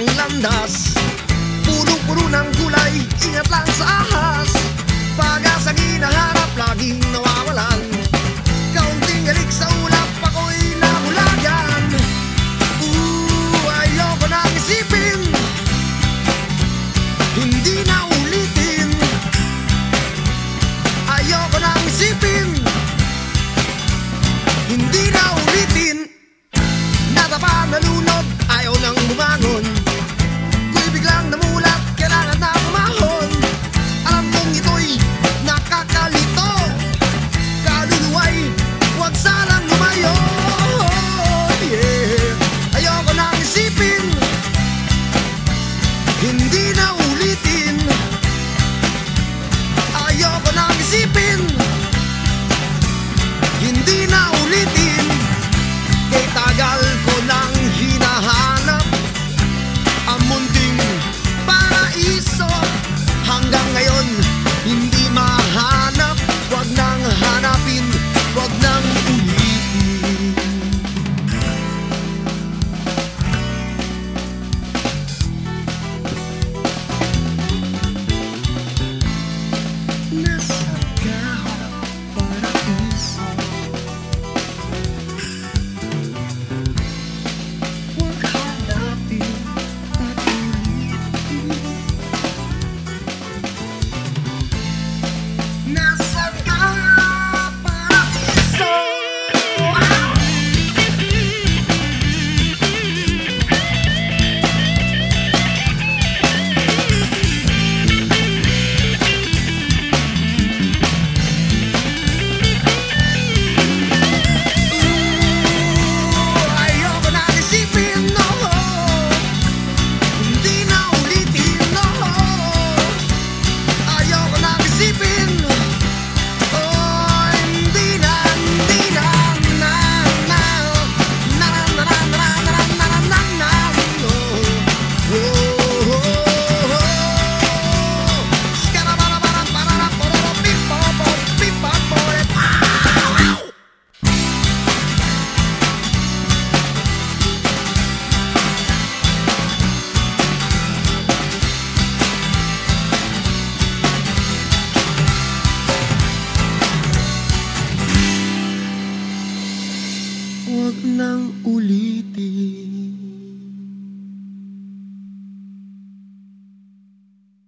ang landas. Punong-puno ng gulay, ingat lang sa ahas. Pag-asang hinaharap, laging nawawalan. Kaunting galik sa ulap, ako'y nabulagan Ooh, ayoko nang isipin. Hindi na ulitin. Ayoko nang isipin. Hindi na ulitin